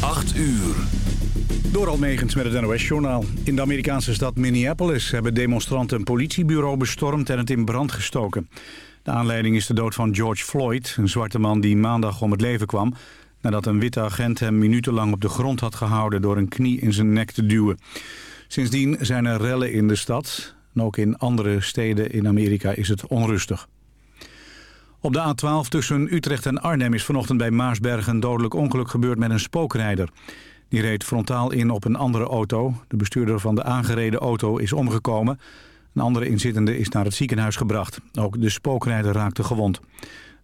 8 uur. Door Almegens met het NOS-journaal. In de Amerikaanse stad Minneapolis hebben demonstranten een politiebureau bestormd en het in brand gestoken. De aanleiding is de dood van George Floyd, een zwarte man die maandag om het leven kwam... nadat een witte agent hem minutenlang op de grond had gehouden door een knie in zijn nek te duwen. Sindsdien zijn er rellen in de stad. En ook in andere steden in Amerika is het onrustig. Op de A12 tussen Utrecht en Arnhem is vanochtend bij Maarsberg een dodelijk ongeluk gebeurd met een spookrijder. Die reed frontaal in op een andere auto. De bestuurder van de aangereden auto is omgekomen. Een andere inzittende is naar het ziekenhuis gebracht. Ook de spookrijder raakte gewond.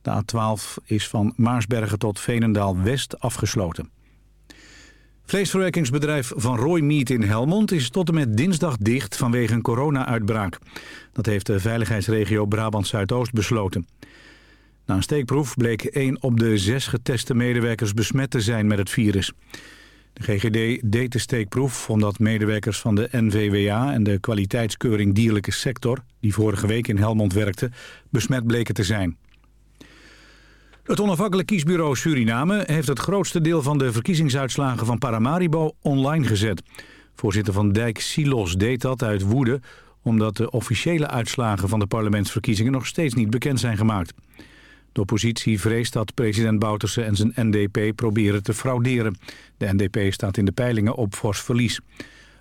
De A12 is van Maarsbergen tot Veenendaal-West afgesloten. Vleesverwerkingsbedrijf Van Roy Meat in Helmond is tot en met dinsdag dicht vanwege een corona-uitbraak. Dat heeft de veiligheidsregio Brabant-Zuidoost besloten. Na een steekproef bleek één op de zes geteste medewerkers besmet te zijn met het virus. De GGD deed de steekproef omdat medewerkers van de NVWA en de kwaliteitskeuring dierlijke sector, die vorige week in Helmond werkten, besmet bleken te zijn. Het onafhankelijk kiesbureau Suriname heeft het grootste deel van de verkiezingsuitslagen van Paramaribo online gezet. Voorzitter van Dijk Silos deed dat uit woede omdat de officiële uitslagen van de parlementsverkiezingen nog steeds niet bekend zijn gemaakt. De oppositie vreest dat president Bouterse en zijn NDP proberen te frauderen. De NDP staat in de peilingen op fors verlies.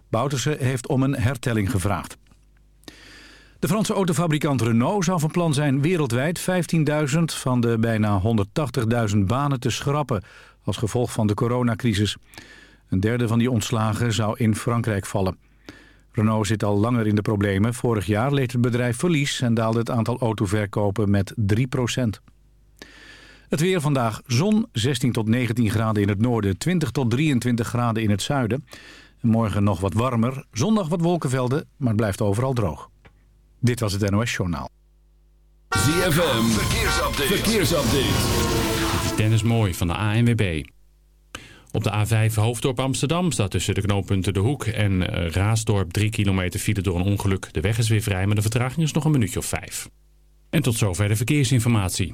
Bouterse heeft om een hertelling gevraagd. De Franse autofabrikant Renault zou van plan zijn wereldwijd 15.000 van de bijna 180.000 banen te schrappen als gevolg van de coronacrisis. Een derde van die ontslagen zou in Frankrijk vallen. Renault zit al langer in de problemen. Vorig jaar leed het bedrijf verlies en daalde het aantal autoverkopen met 3 het weer vandaag zon, 16 tot 19 graden in het noorden, 20 tot 23 graden in het zuiden. morgen nog wat warmer, zondag wat wolkenvelden, maar het blijft overal droog. Dit was het NOS Journaal. ZFM, verkeersupdate. verkeersupdate. Dit is Dennis Mooi van de ANWB. Op de A5 Hoofddorp Amsterdam staat tussen de knooppunten De Hoek en eh, Raasdorp 3 kilometer file door een ongeluk. De weg is weer vrij, maar de vertraging is nog een minuutje of vijf. En tot zover de verkeersinformatie.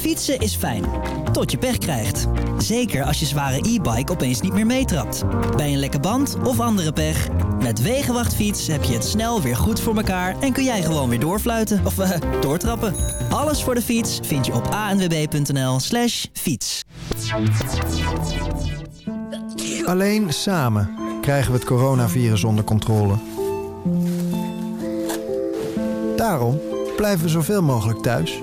Fietsen is fijn, tot je pech krijgt. Zeker als je zware e-bike opeens niet meer meetrapt. Bij een lekke band of andere pech. Met Wegenwachtfiets heb je het snel weer goed voor elkaar... en kun jij gewoon weer doorfluiten of uh, doortrappen. Alles voor de fiets vind je op anwb.nl slash fiets. Alleen samen krijgen we het coronavirus onder controle. Daarom blijven we zoveel mogelijk thuis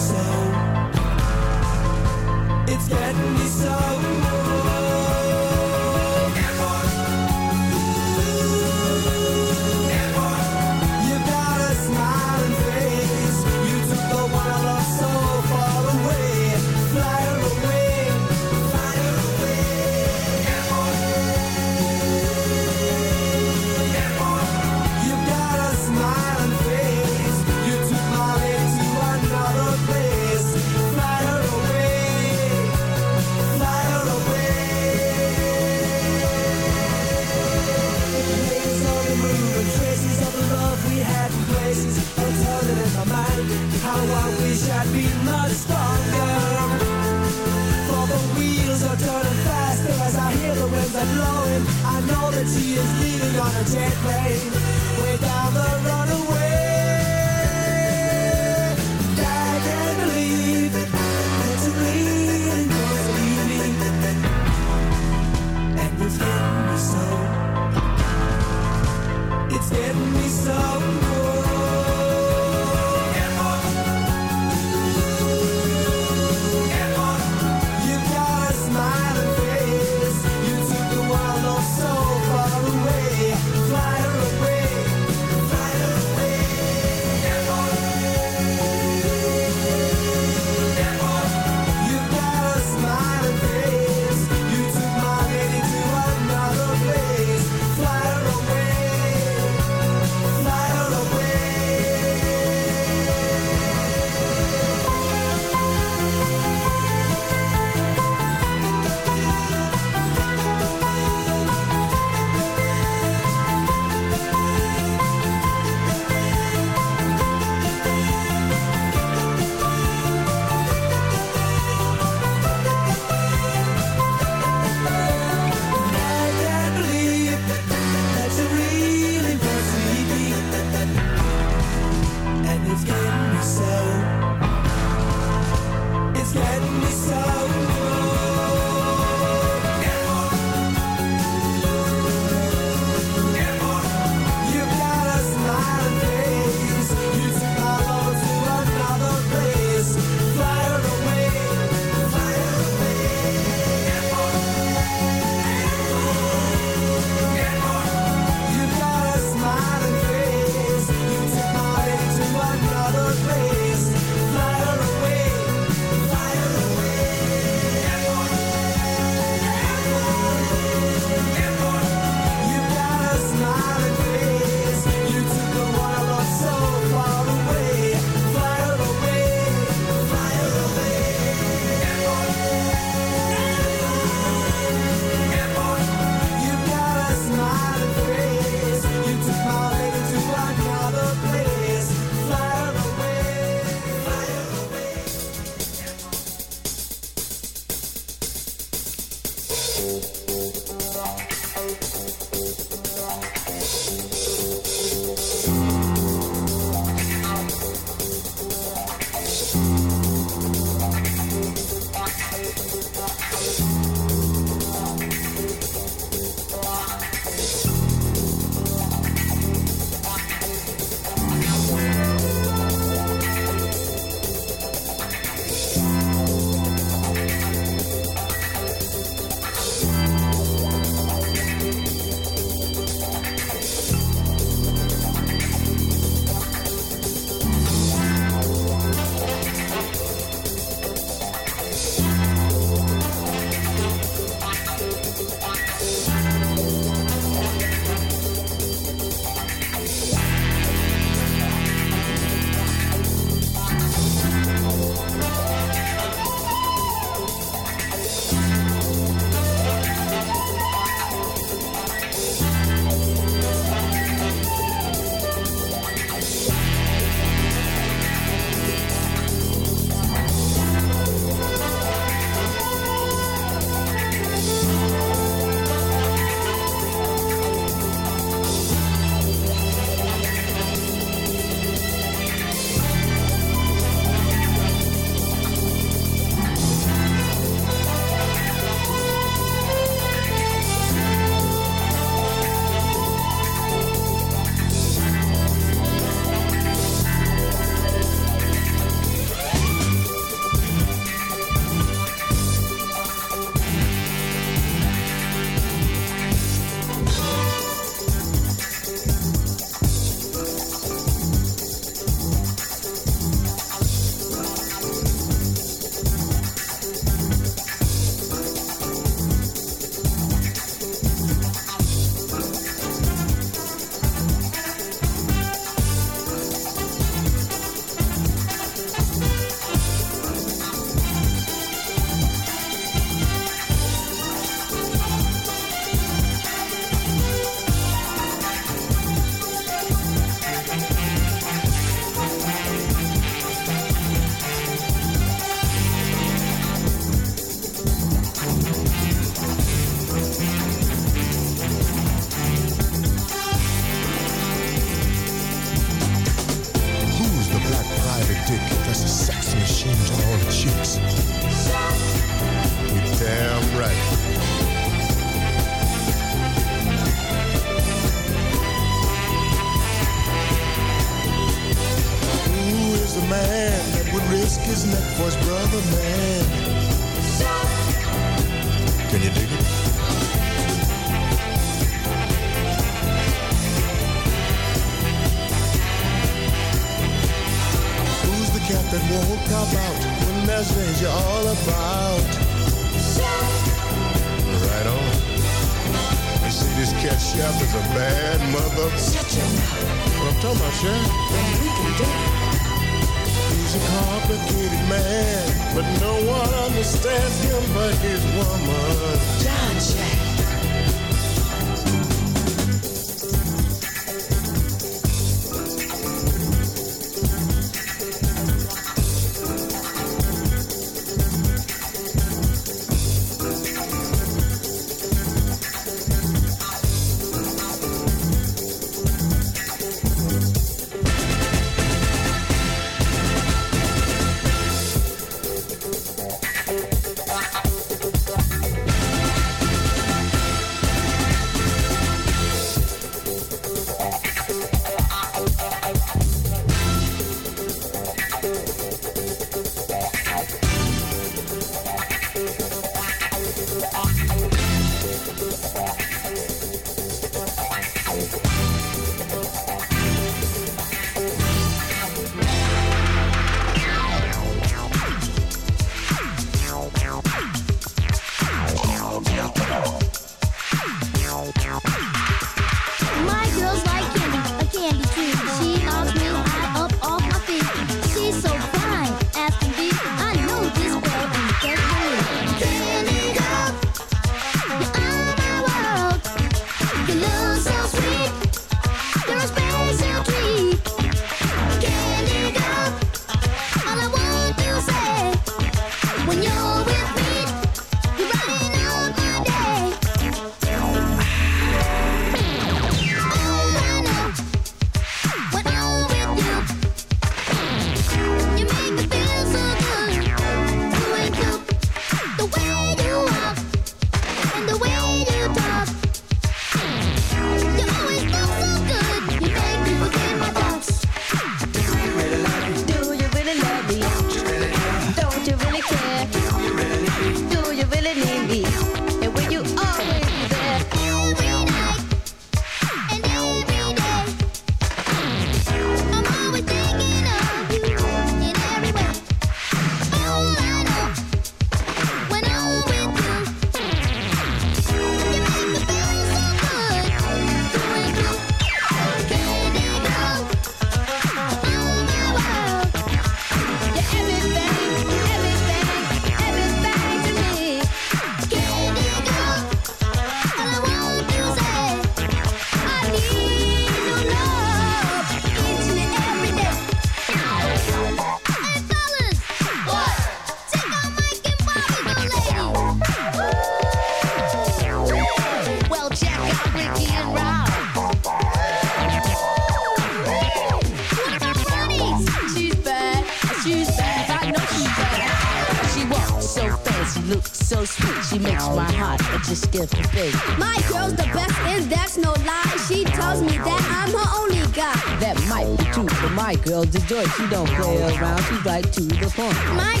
Joy. She don't play around. She's right to the point. My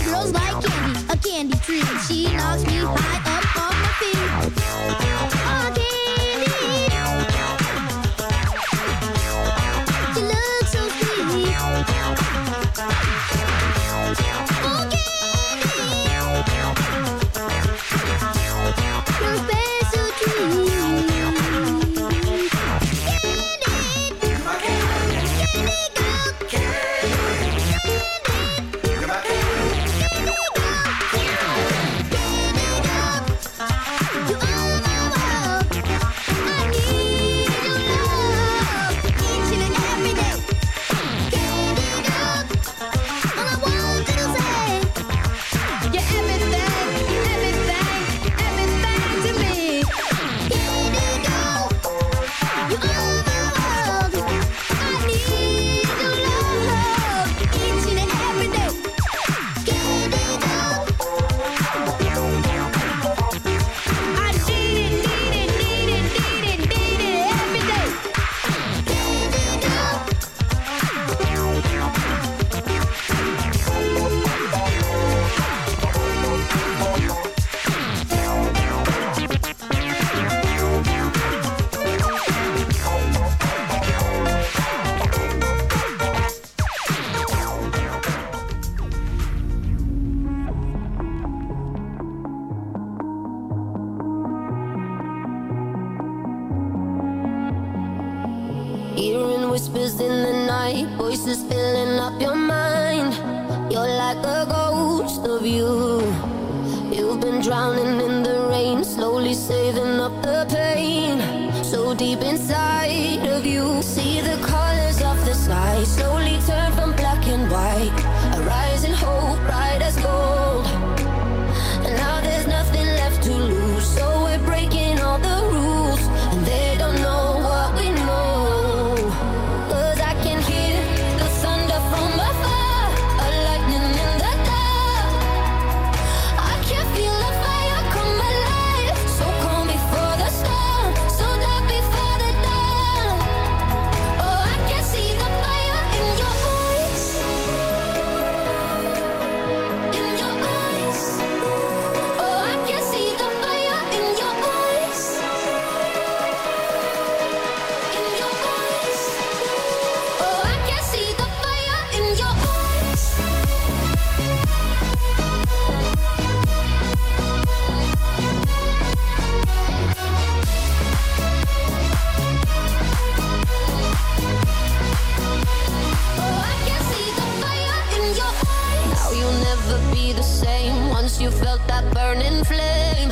you felt that burning flame.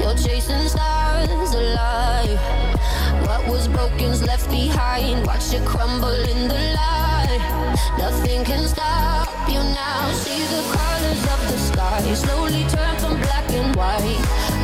You're chasing stars alive. What was broken's left behind. Watch it crumble in the light. Nothing can stop you now. See the colors of the sky slowly turn from black and white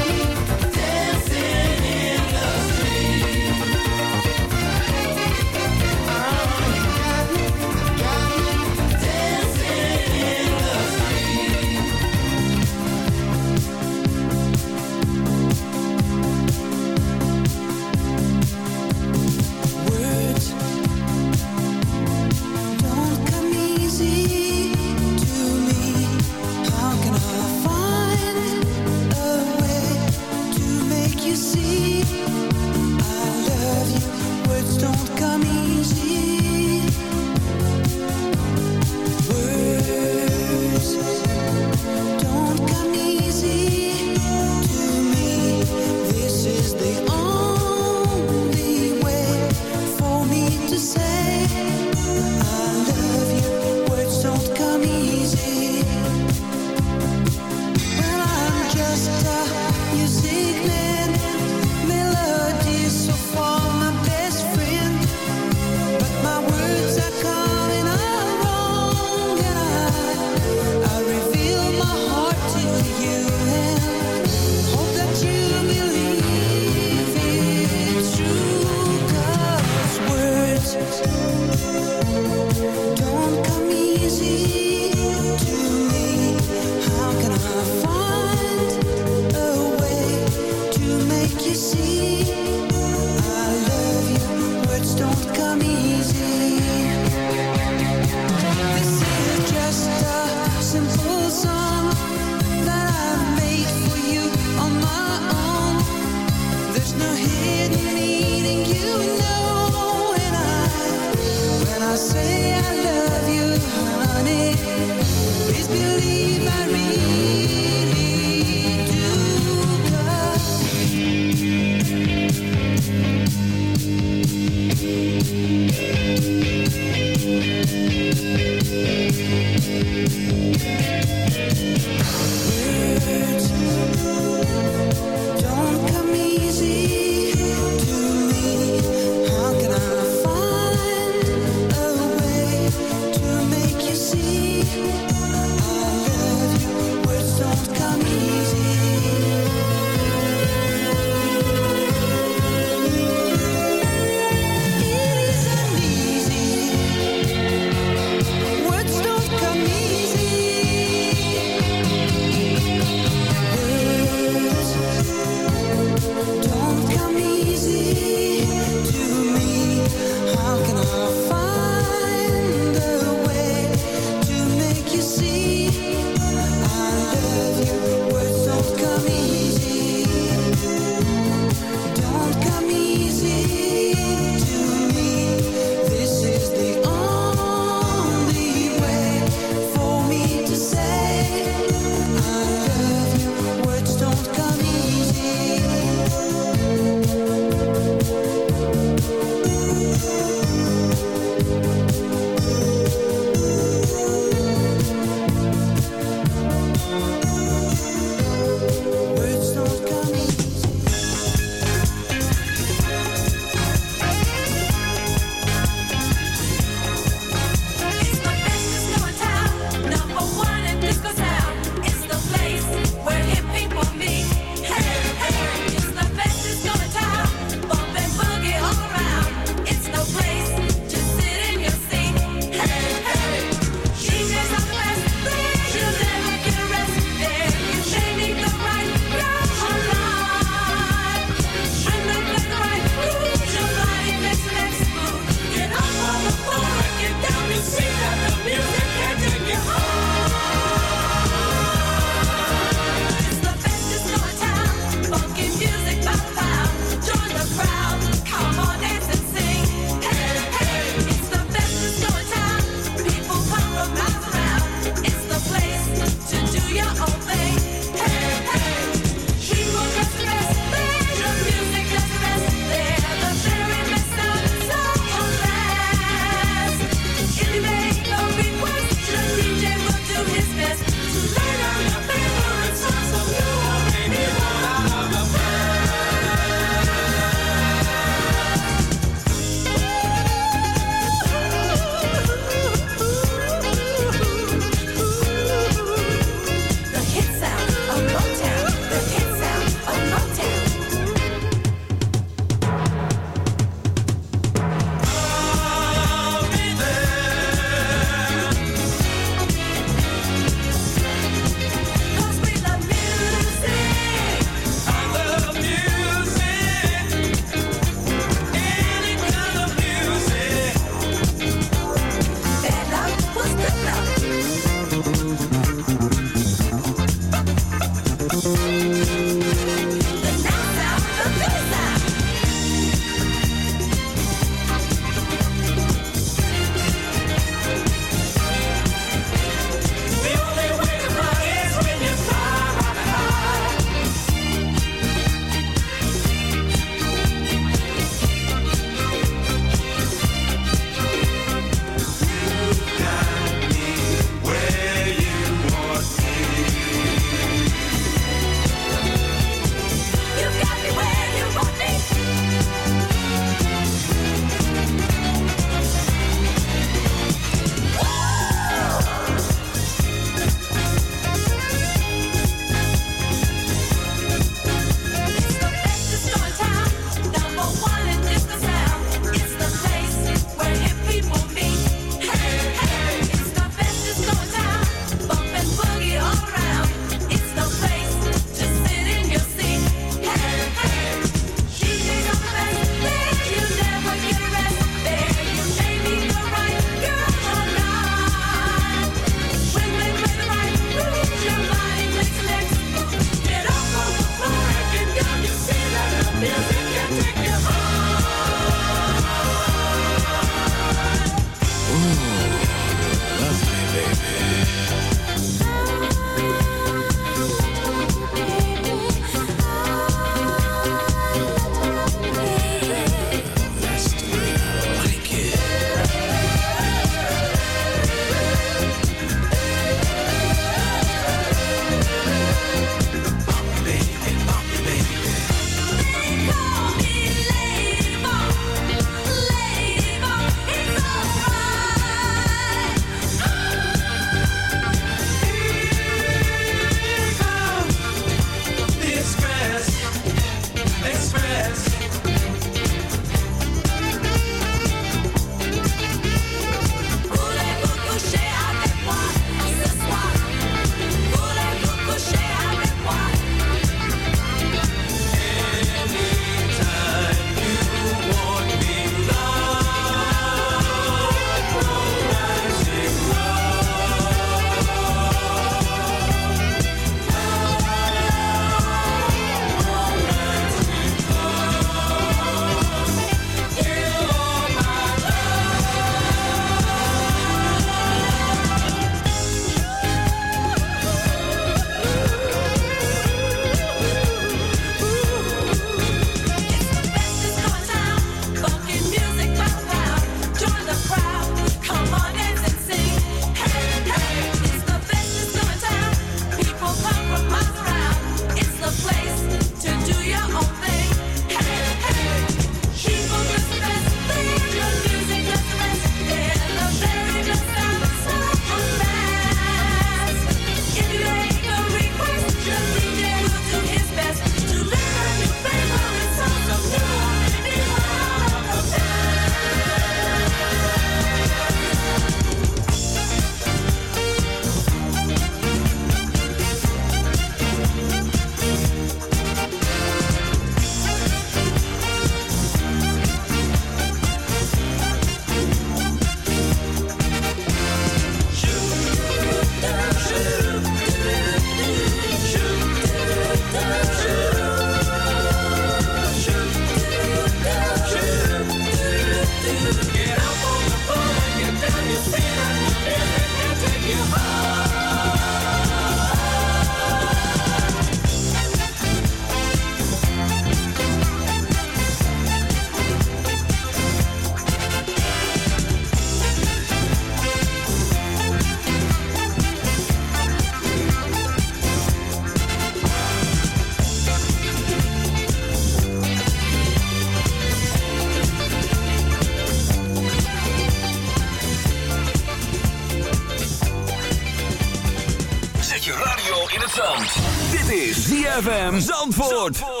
ZFM Zandvoort.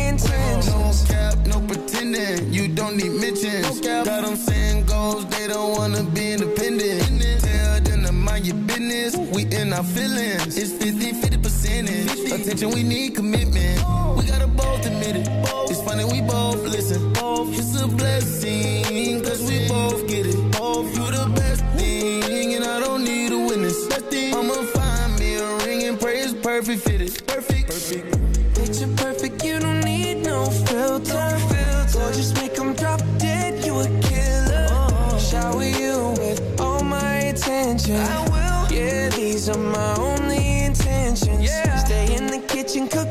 You don't need mentions. Got them saying goals, they don't wanna be independent. Tell them to mind your business. We in our feelings. It's 50 50 percentage. Attention, we need commitment. We gotta both admit it. It's funny, we both listen. It's a blessing, cause we both get it. You the best thing, and I don't need a witness. I'ma find me a ring and pray it's perfect fitted. Perfect. Perfect. Picture perfect, you don't need no filter. Gorgeous, make 'em drop dead, you a killer. Shower you with all my attention. I will. Yeah, these are my only intentions. Stay in the kitchen, cooking